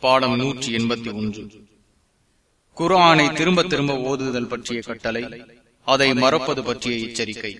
பாடம் நூற்றி எண்பத்தி ஒன்று. குரானை திரும்ப திரும்ப ஓதுதல் பற்றிய கட்டளை அதை மறப்பது பற்றிய எச்சரிக்கை.